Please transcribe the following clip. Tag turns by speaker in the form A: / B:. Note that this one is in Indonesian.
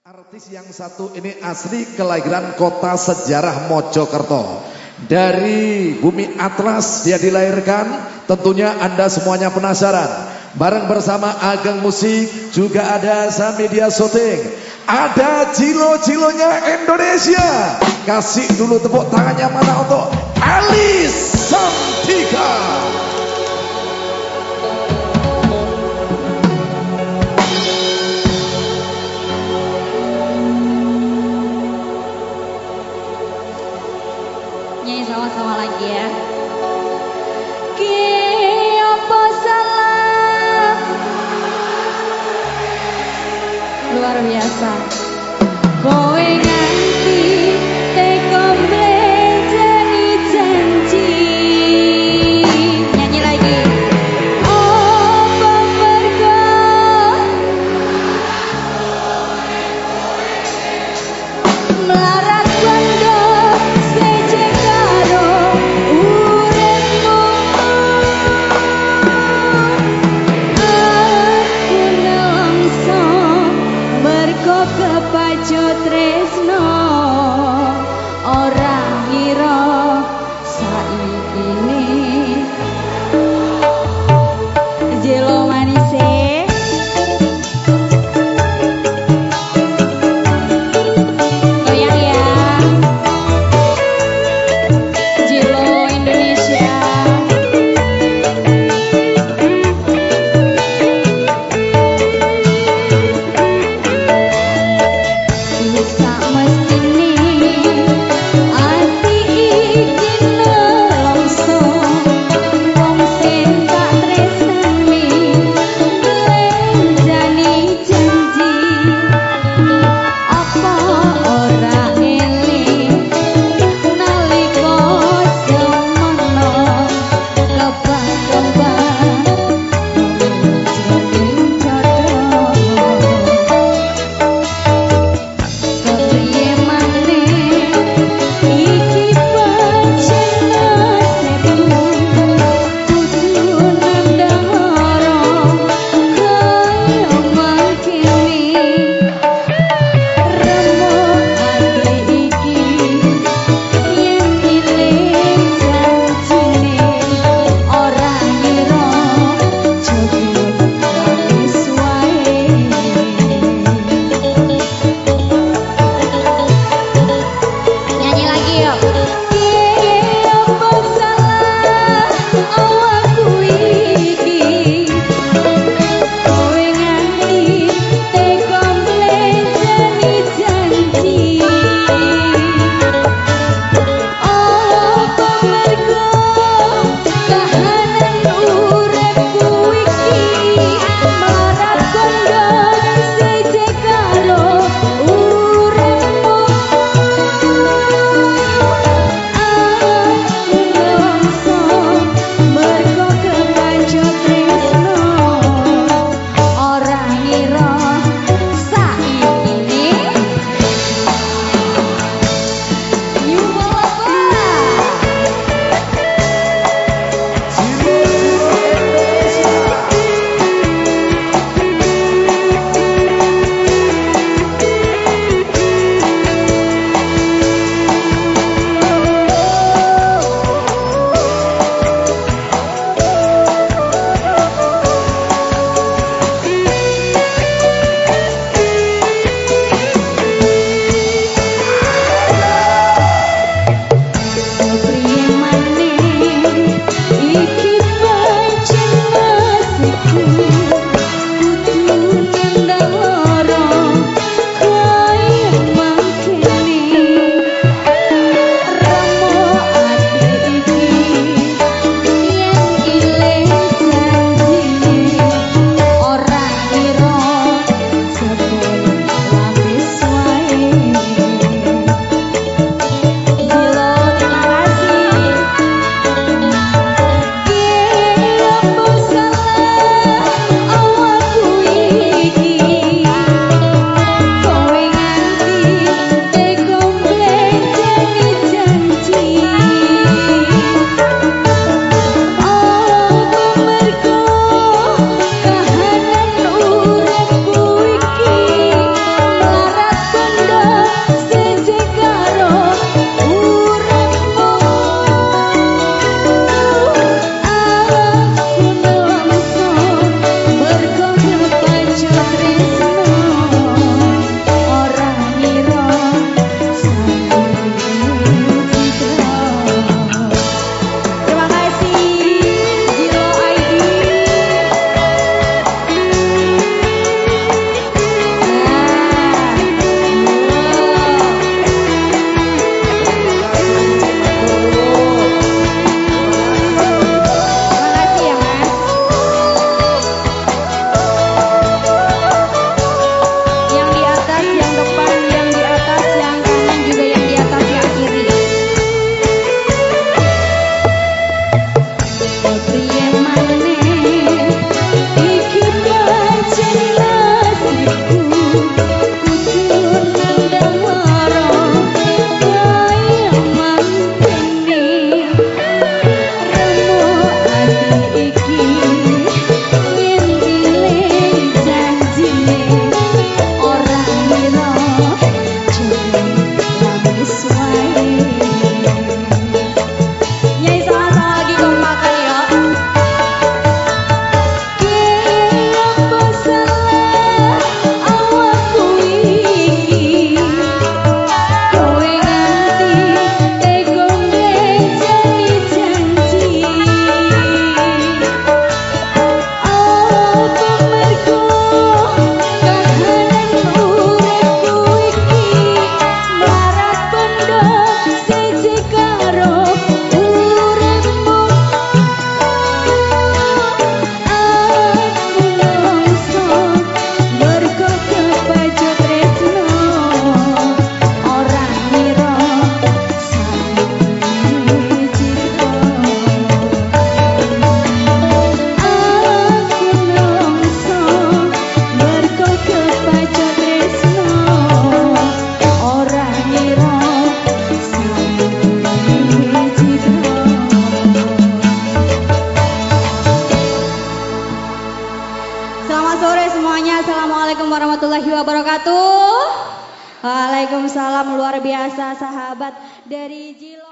A: Artis yang satu ini asli kelahiran kota sejarah Mojokerto. Dari bumi Atlas dia dilahirkan, tentunya Anda semuanya penasaran. Bareng bersama Ageng Musik juga ada Samedia Shooting. Ada Cilo-Cilonya Indonesia. Kasih dulu tepuk tangannya mana untuk Alice Santika.
B: Luar biasa. Kowe wabarakatuh. Waalaikumsalam luar biasa sahabat dari Jilong.